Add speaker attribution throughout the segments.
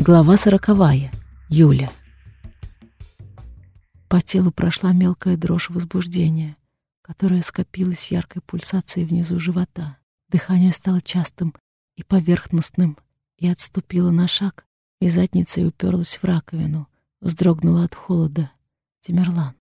Speaker 1: Глава сороковая. Юля. По телу прошла мелкая дрожь возбуждения, которая скопилась яркой пульсацией внизу живота. Дыхание стало частым и поверхностным, и отступила на шаг, и задницей уперлась в раковину, вздрогнула от холода. Тимерлан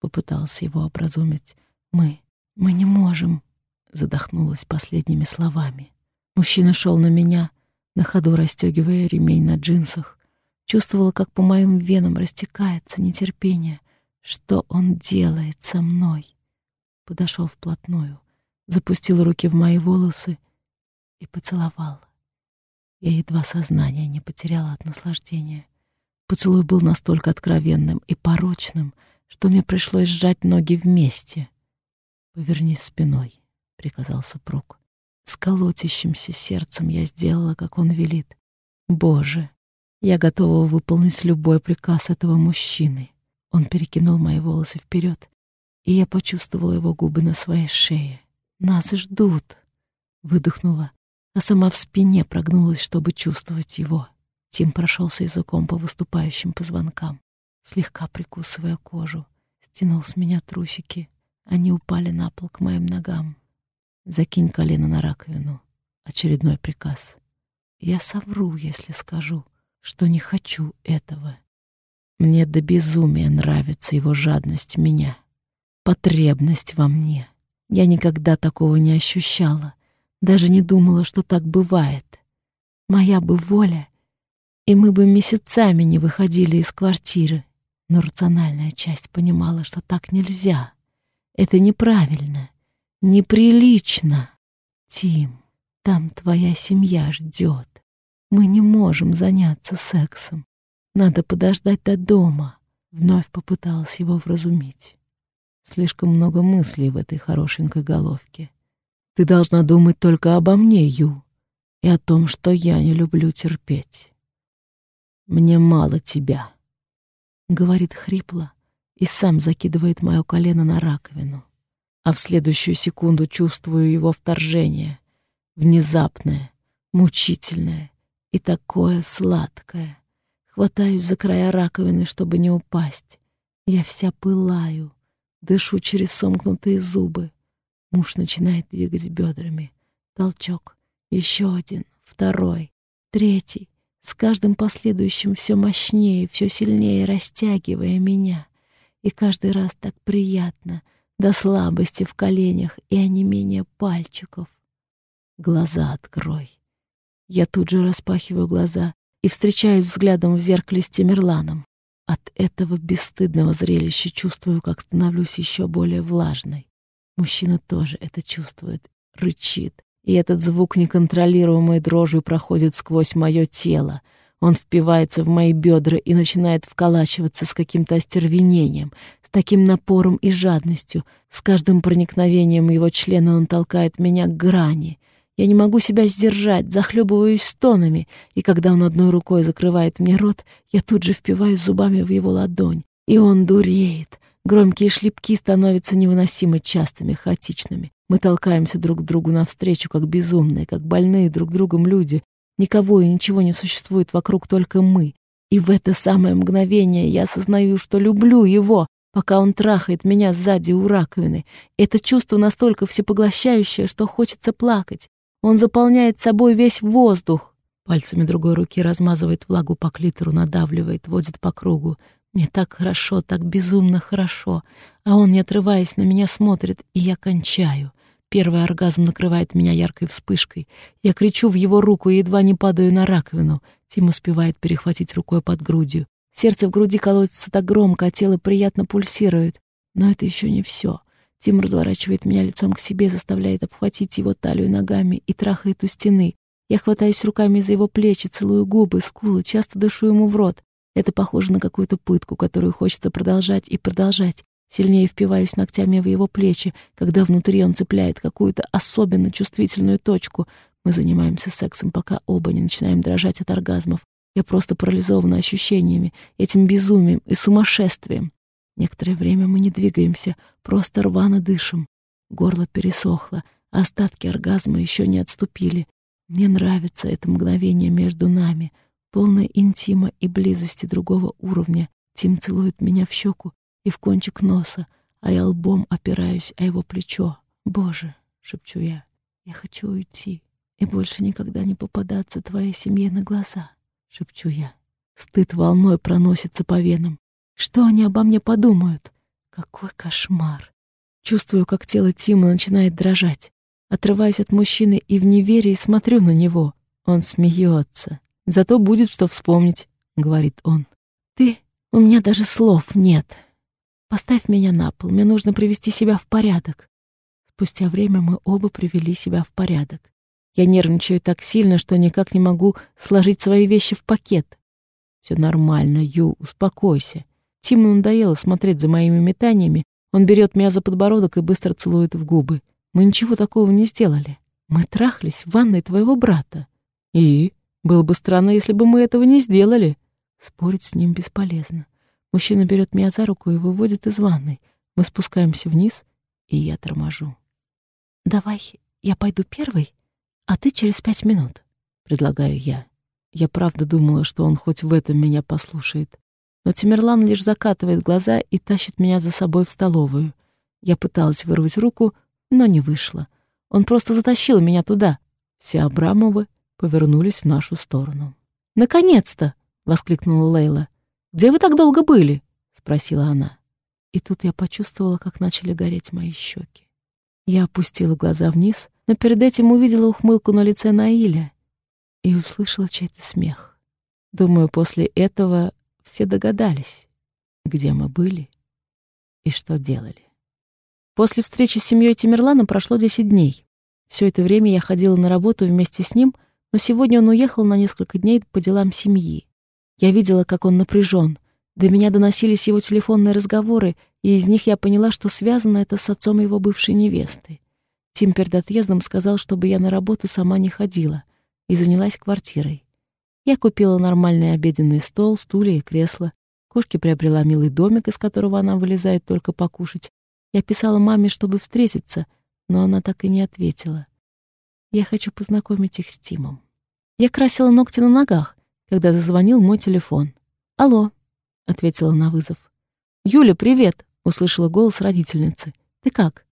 Speaker 1: попытался его образумить. «Мы, мы не можем», — задохнулась последними словами. Мужчина шел на меня, на ходу расстегивая ремень на джинсах. Чувствовала, как по моим венам растекается нетерпение. Что он делает со мной? Подошел вплотную, запустил руки в мои волосы и поцеловал. Я едва сознание не потеряла от наслаждения. Поцелуй был настолько откровенным и порочным, что мне пришлось сжать ноги вместе. «Повернись спиной», — приказал супруг. С колотящимся сердцем я сделала, как он велит. Боже, я готова выполнить любой приказ этого мужчины. Он перекинул мои волосы вперед, и я почувствовала его губы на своей шее. «Нас ждут!» — выдохнула, а сама в спине прогнулась, чтобы чувствовать его. Тим прошелся языком по выступающим позвонкам, слегка прикусывая кожу, стянул с меня трусики. Они упали на пол к моим ногам. Закинь колено на раковину. Очередной приказ. Я совру, если скажу, что не хочу этого. Мне до безумия нравится его жадность меня, потребность во мне. Я никогда такого не ощущала, даже не думала, что так бывает. Моя бы воля, и мы бы месяцами не выходили из квартиры. Но рациональная часть понимала, что так нельзя. Это неправильно. Неприлично. Тим, там твоя семья ждет. Мы не можем заняться сексом. Надо подождать до дома. Вновь попыталась его вразумить. Слишком много мыслей в этой хорошенькой головке. Ты должна думать только обо мне, Ю, и о том, что я не люблю терпеть. Мне мало тебя, — говорит хрипло и сам закидывает мое колено на раковину а в следующую секунду чувствую его вторжение. Внезапное, мучительное и такое сладкое. Хватаюсь за края раковины, чтобы не упасть. Я вся пылаю, дышу через сомкнутые зубы. Муж начинает двигать бедрами. Толчок. Еще один, второй, третий. С каждым последующим все мощнее, все сильнее растягивая меня. И каждый раз так приятно — до слабости в коленях и онемения пальчиков. Глаза открой. Я тут же распахиваю глаза и встречаюсь взглядом в зеркале с Тимерланом. От этого бесстыдного зрелища чувствую, как становлюсь еще более влажной. Мужчина тоже это чувствует, рычит, и этот звук неконтролируемой дрожью проходит сквозь мое тело — он впивается в мои бедра и начинает вколачиваться с каким-то остервенением, с таким напором и жадностью. С каждым проникновением его члена он толкает меня к грани. Я не могу себя сдержать, захлебываюсь стонами, и когда он одной рукой закрывает мне рот, я тут же впиваюсь зубами в его ладонь, и он дуреет. Громкие шлепки становятся невыносимо частыми, хаотичными. Мы толкаемся друг к другу навстречу, как безумные, как больные друг другом люди, Никого и ничего не существует вокруг, только мы. И в это самое мгновение я осознаю, что люблю его, пока он трахает меня сзади у раковины. Это чувство настолько всепоглощающее, что хочется плакать. Он заполняет собой весь воздух. Пальцами другой руки размазывает влагу по клитору, надавливает, водит по кругу. Мне так хорошо, так безумно хорошо. А он, не отрываясь, на меня смотрит, и я кончаю. Первый оргазм накрывает меня яркой вспышкой. Я кричу в его руку и едва не падаю на раковину. Тим успевает перехватить рукой под грудью. Сердце в груди колотится так громко, а тело приятно пульсирует. Но это еще не все. Тим разворачивает меня лицом к себе, заставляет обхватить его талию ногами и трахает у стены. Я хватаюсь руками за его плечи, целую губы, скулы, часто дышу ему в рот. Это похоже на какую-то пытку, которую хочется продолжать и продолжать. Сильнее впиваюсь ногтями в его плечи, когда внутри он цепляет какую-то особенно чувствительную точку. Мы занимаемся сексом, пока оба не начинаем дрожать от оргазмов. Я просто парализована ощущениями, этим безумием и сумасшествием. Некоторое время мы не двигаемся, просто рвано дышим. Горло пересохло, а остатки оргазма еще не отступили. Мне нравится это мгновение между нами. полная интима и близости другого уровня. Тим целует меня в щеку и в кончик носа, а я лбом опираюсь о его плечо. «Боже!» — шепчу я. «Я хочу уйти и больше никогда не попадаться твоей семье на глаза», — шепчу я. Стыд волной проносится по венам. Что они обо мне подумают? Какой кошмар! Чувствую, как тело Тима начинает дрожать. Отрываюсь от мужчины и в неверии смотрю на него. Он смеется. Зато будет что вспомнить, говорит он. Ты, у меня даже слов нет. Поставь меня на пол, мне нужно привести себя в порядок. Спустя время мы оба привели себя в порядок. Я нервничаю так сильно, что никак не могу сложить свои вещи в пакет. Все нормально, Ю, успокойся. Тиму надоело смотреть за моими метаниями. Он берет меня за подбородок и быстро целует в губы. Мы ничего такого не сделали. Мы трахались в ванной твоего брата. И? Было бы странно, если бы мы этого не сделали. Спорить с ним бесполезно. Мужчина берет меня за руку и выводит из ванной. Мы спускаемся вниз, и я торможу. «Давай я пойду первой, а ты через пять минут», — предлагаю я. Я правда думала, что он хоть в этом меня послушает. Но Тимирлан лишь закатывает глаза и тащит меня за собой в столовую. Я пыталась вырвать руку, но не вышло. Он просто затащил меня туда. Все Абрамовы повернулись в нашу сторону. «Наконец-то!» — воскликнула Лейла. «Где вы так долго были?» — спросила она. И тут я почувствовала, как начали гореть мои щеки. Я опустила глаза вниз, но перед этим увидела ухмылку на лице Наиля и услышала чей-то смех. Думаю, после этого все догадались, где мы были и что делали. После встречи с семьей Тимирлана прошло 10 дней. Все это время я ходила на работу вместе с ним, но сегодня он уехал на несколько дней по делам семьи. Я видела, как он напряжен. До меня доносились его телефонные разговоры, и из них я поняла, что связано это с отцом его бывшей невесты. Тим перед отъездом сказал, чтобы я на работу сама не ходила, и занялась квартирой. Я купила нормальный обеденный стол, стулья и кресло. Кошке приобрела милый домик, из которого она вылезает только покушать. Я писала маме, чтобы встретиться, но она так и не ответила. Я хочу познакомить их с Тимом. Я красила ногти на ногах, когда зазвонил мой телефон. «Алло», — ответила на вызов. «Юля, привет», — услышала голос родительницы. «Ты как?»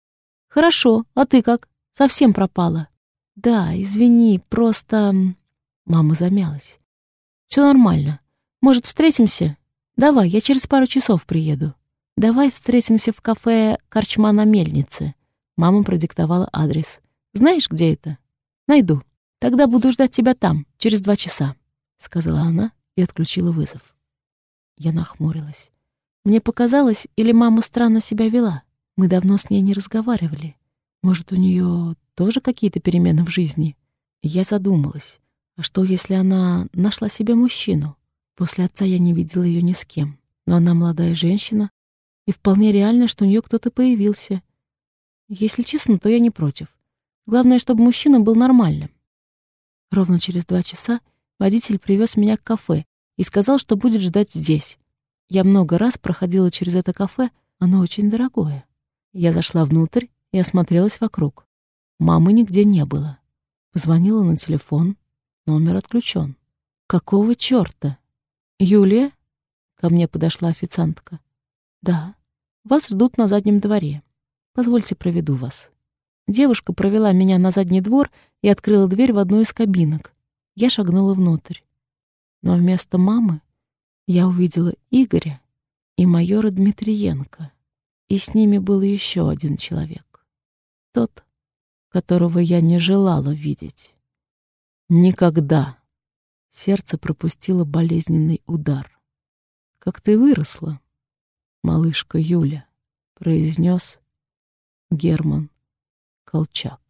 Speaker 1: «Хорошо, а ты как? Совсем пропала». «Да, извини, просто...» Мама замялась. Все нормально. Может, встретимся? Давай, я через пару часов приеду. Давай встретимся в кафе «Корчма на мельнице». Мама продиктовала адрес. Знаешь, где это? Найду. Тогда буду ждать тебя там, через два часа», — сказала она и отключила вызов. Я нахмурилась. Мне показалось, или мама странно себя вела. Мы давно с ней не разговаривали. Может, у нее тоже какие-то перемены в жизни? Я задумалась. А что, если она нашла себе мужчину? После отца я не видела ее ни с кем. Но она молодая женщина, и вполне реально, что у нее кто-то появился. Если честно, то я не против. Главное, чтобы мужчина был нормальным. Ровно через два часа водитель привез меня к кафе и сказал, что будет ждать здесь. Я много раз проходила через это кафе, оно очень дорогое. Я зашла внутрь и осмотрелась вокруг. Мамы нигде не было. Позвонила на телефон, номер отключен. Какого чёрта? Юлия? Ко мне подошла официантка. Да, вас ждут на заднем дворе. Позвольте проведу вас. Девушка провела меня на задний двор и открыла дверь в одну из кабинок. Я шагнула внутрь. Но вместо мамы я увидела Игоря и майора Дмитриенко. И с ними был еще один человек. Тот, которого я не желала видеть. Никогда. Сердце пропустило болезненный удар. «Как ты выросла, малышка Юля», — произнес Герман Колчак.